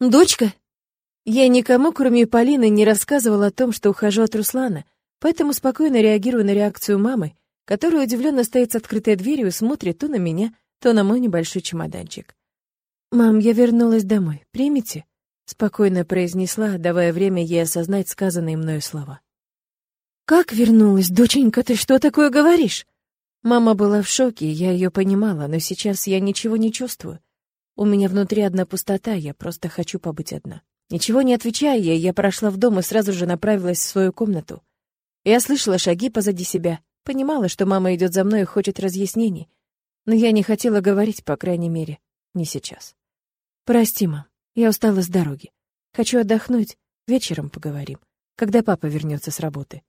«Дочка?» Я никому, кроме Полины, не рассказывала о том, что ухожу от Руслана, поэтому спокойно реагирую на реакцию мамы, которая удивленно стоит с открытой дверью и смотрит то на меня, то на мой небольшой чемоданчик. «Мам, я вернулась домой. Примите?» — спокойно произнесла, давая время ей осознать сказанные мною слова. «Как вернулась, доченька, ты что такое говоришь?» Мама была в шоке, я ее понимала, но сейчас я ничего не чувствую. У меня внутри одна пустота, я просто хочу побыть одна. Ничего не отвечая ей, я прошла в дом и сразу же направилась в свою комнату. Я слышала шаги позади себя, понимала, что мама идет за мной и хочет разъяснений, но я не хотела говорить, по крайней мере, не сейчас. «Прости, мам, я устала с дороги. Хочу отдохнуть, вечером поговорим, когда папа вернется с работы».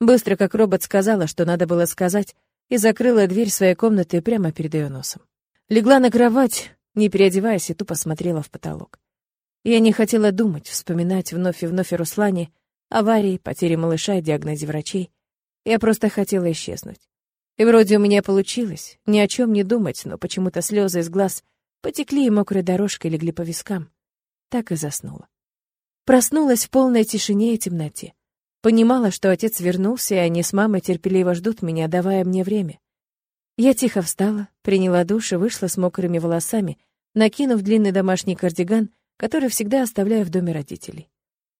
Быстро, как робот, сказала, что надо было сказать, и закрыла дверь своей комнаты прямо перед ее носом. Легла на кровать, не переодеваясь, и тупо смотрела в потолок. Я не хотела думать, вспоминать вновь и вновь о Руслане, аварии, потере малыша и диагнозе врачей. Я просто хотела исчезнуть. И вроде у меня получилось, ни о чем не думать, но почему-то слезы из глаз потекли и мокрой дорожкой легли по вискам. Так и заснула. Проснулась в полной тишине и темноте. Понимала, что отец вернулся, и они с мамой терпеливо ждут меня, давая мне время. Я тихо встала, приняла душ и вышла с мокрыми волосами, накинув длинный домашний кардиган, который всегда оставляю в доме родителей.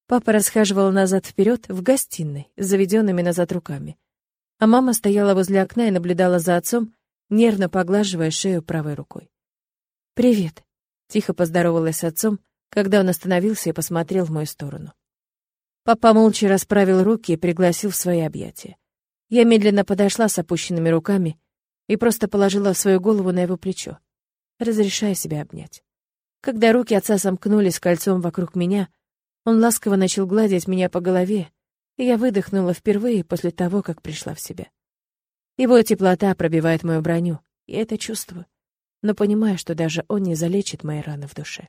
Папа расхаживал назад-вперед в гостиной с заведенными назад руками. А мама стояла возле окна и наблюдала за отцом, нервно поглаживая шею правой рукой. «Привет», — тихо поздоровалась с отцом, когда он остановился и посмотрел в мою сторону. Папа молча расправил руки и пригласил в свои объятия. Я медленно подошла с опущенными руками и просто положила свою голову на его плечо разрешая себя обнять. Когда руки отца сомкнулись кольцом вокруг меня, он ласково начал гладить меня по голове, и я выдохнула впервые после того, как пришла в себя. Его теплота пробивает мою броню, я это чувствую, но понимаю, что даже он не залечит мои раны в душе.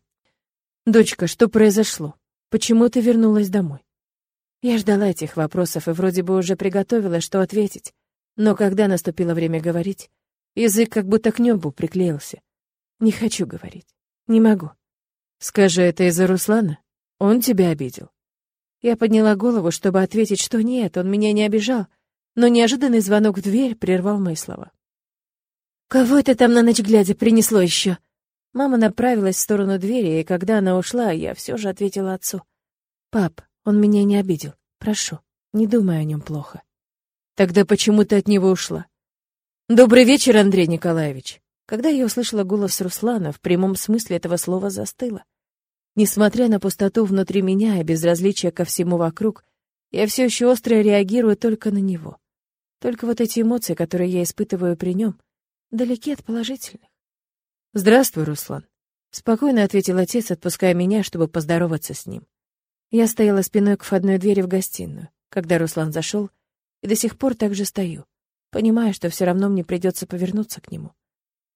«Дочка, что произошло? Почему ты вернулась домой?» Я ждала этих вопросов и вроде бы уже приготовилась, что ответить, но когда наступило время говорить, язык как будто к небу приклеился. Не хочу говорить. Не могу. Скажи, это из-за Руслана? Он тебя обидел. Я подняла голову, чтобы ответить, что нет, он меня не обижал, но неожиданный звонок в дверь прервал мои слова. «Кого это там на ночь глядя принесло еще?» Мама направилась в сторону двери, и когда она ушла, я все же ответила отцу. «Пап, он меня не обидел. Прошу, не думай о нем плохо». «Тогда почему ты от него ушла?» «Добрый вечер, Андрей Николаевич». Когда я услышала голос Руслана, в прямом смысле этого слова застыла. Несмотря на пустоту внутри меня и безразличие ко всему вокруг, я все еще остро реагирую только на него. Только вот эти эмоции, которые я испытываю при нем, далеки от положительных. «Здравствуй, Руслан», — спокойно ответил отец, отпуская меня, чтобы поздороваться с ним. Я стояла спиной к входной двери в гостиную, когда Руслан зашел, и до сих пор так же стою, понимая, что все равно мне придется повернуться к нему.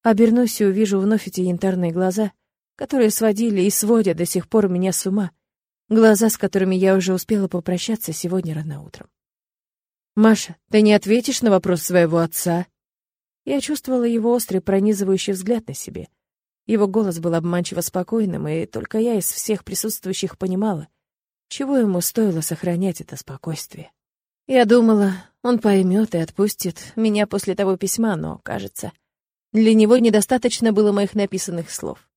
Обернусь и увижу вновь эти янтарные глаза, которые сводили и сводят до сих пор меня с ума. Глаза, с которыми я уже успела попрощаться сегодня рано утром. «Маша, ты не ответишь на вопрос своего отца?» Я чувствовала его острый пронизывающий взгляд на себе. Его голос был обманчиво спокойным, и только я из всех присутствующих понимала, чего ему стоило сохранять это спокойствие. Я думала, он поймет и отпустит меня после того письма, но, кажется, для него недостаточно было моих написанных слов.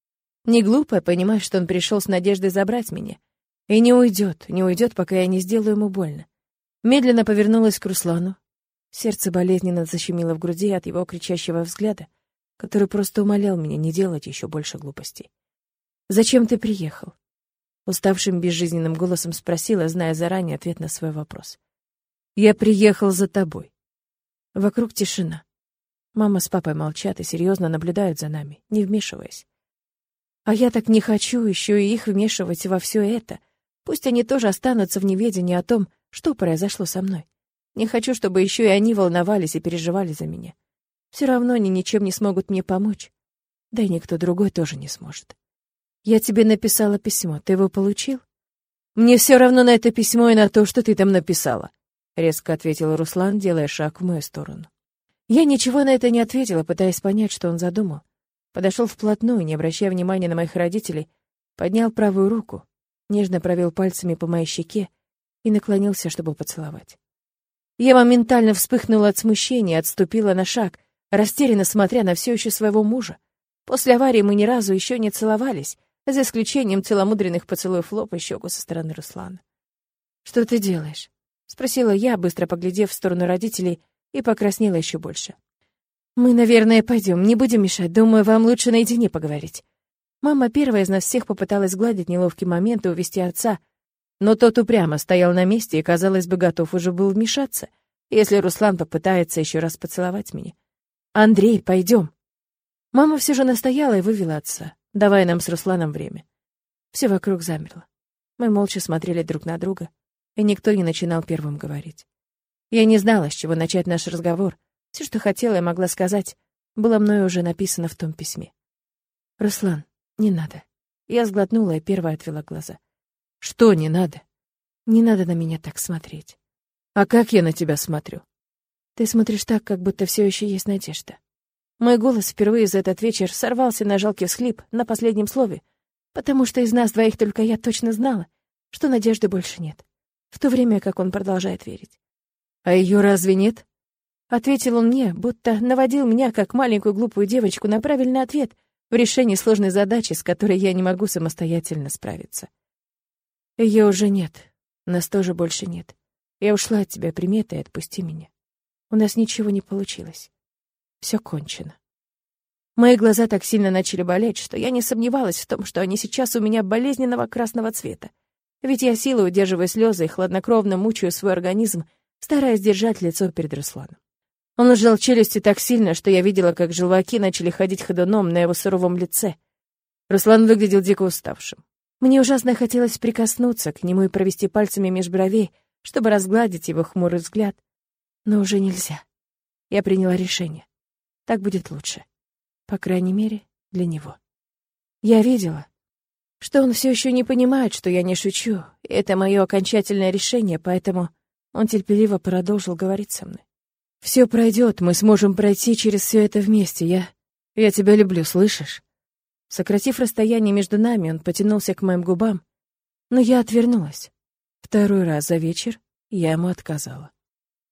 Не глупо понимать, что он пришел с надеждой забрать меня. И не уйдет, не уйдет, пока я не сделаю ему больно. Медленно повернулась к Руслану. Сердце болезненно защемило в груди от его кричащего взгляда, который просто умолял меня не делать еще больше глупостей. «Зачем ты приехал?» Уставшим безжизненным голосом спросила, зная заранее ответ на свой вопрос. «Я приехал за тобой». Вокруг тишина. Мама с папой молчат и серьезно наблюдают за нами, не вмешиваясь. А я так не хочу еще и их вмешивать во все это. Пусть они тоже останутся в неведении о том, что произошло со мной. Не хочу, чтобы еще и они волновались и переживали за меня. Все равно они ничем не смогут мне помочь. Да и никто другой тоже не сможет. Я тебе написала письмо. Ты его получил? Мне все равно на это письмо и на то, что ты там написала, резко ответил Руслан, делая шаг в мою сторону. Я ничего на это не ответила, пытаясь понять, что он задумал. Подошел вплотную, не обращая внимания на моих родителей, поднял правую руку, нежно провел пальцами по моей щеке и наклонился, чтобы поцеловать. Я моментально вспыхнула от смущения, отступила на шаг, растерянно смотря на все еще своего мужа. После аварии мы ни разу еще не целовались, за исключением целомудренных поцелуев лоб и щеку со стороны Руслана. «Что ты делаешь?» — спросила я, быстро поглядев в сторону родителей, и покраснела еще больше. «Мы, наверное, пойдем, не будем мешать. Думаю, вам лучше наедине поговорить». Мама первая из нас всех попыталась гладить неловкий момент и увести отца, но тот упрямо стоял на месте и, казалось бы, готов уже был вмешаться, если Руслан попытается еще раз поцеловать меня. «Андрей, пойдем». Мама все же настояла и вывела отца, давая нам с Русланом время. Все вокруг замерло. Мы молча смотрели друг на друга, и никто не начинал первым говорить. Я не знала, с чего начать наш разговор. Все, что хотела и могла сказать, было мною уже написано в том письме. «Руслан, не надо». Я сглотнула и первая отвела глаза. «Что не надо?» «Не надо на меня так смотреть». «А как я на тебя смотрю?» «Ты смотришь так, как будто все еще есть надежда». Мой голос впервые за этот вечер сорвался на жалкий всхлип на последнем слове, потому что из нас двоих только я точно знала, что надежды больше нет, в то время как он продолжает верить. «А ее разве нет?» Ответил он мне, будто наводил меня, как маленькую глупую девочку, на правильный ответ в решении сложной задачи, с которой я не могу самостоятельно справиться. Ее уже нет, нас тоже больше нет. Я ушла от тебя, прими и отпусти меня. У нас ничего не получилось. Все кончено. Мои глаза так сильно начали болеть, что я не сомневалась в том, что они сейчас у меня болезненного красного цвета. Ведь я силой удерживаю слезы и хладнокровно мучаю свой организм, стараясь держать лицо перед Русланом. Он сжал челюсти так сильно, что я видела, как желваки начали ходить ходуном на его суровом лице. Руслан выглядел дико уставшим. Мне ужасно хотелось прикоснуться к нему и провести пальцами меж бровей, чтобы разгладить его хмурый взгляд. Но уже нельзя. Я приняла решение. Так будет лучше. По крайней мере, для него. Я видела, что он все еще не понимает, что я не шучу. Это мое окончательное решение, поэтому он терпеливо продолжил говорить со мной. Все пройдет, мы сможем пройти через все это вместе. Я... Я тебя люблю, слышишь? Сократив расстояние между нами, он потянулся к моим губам, но я отвернулась. Второй раз за вечер я ему отказала.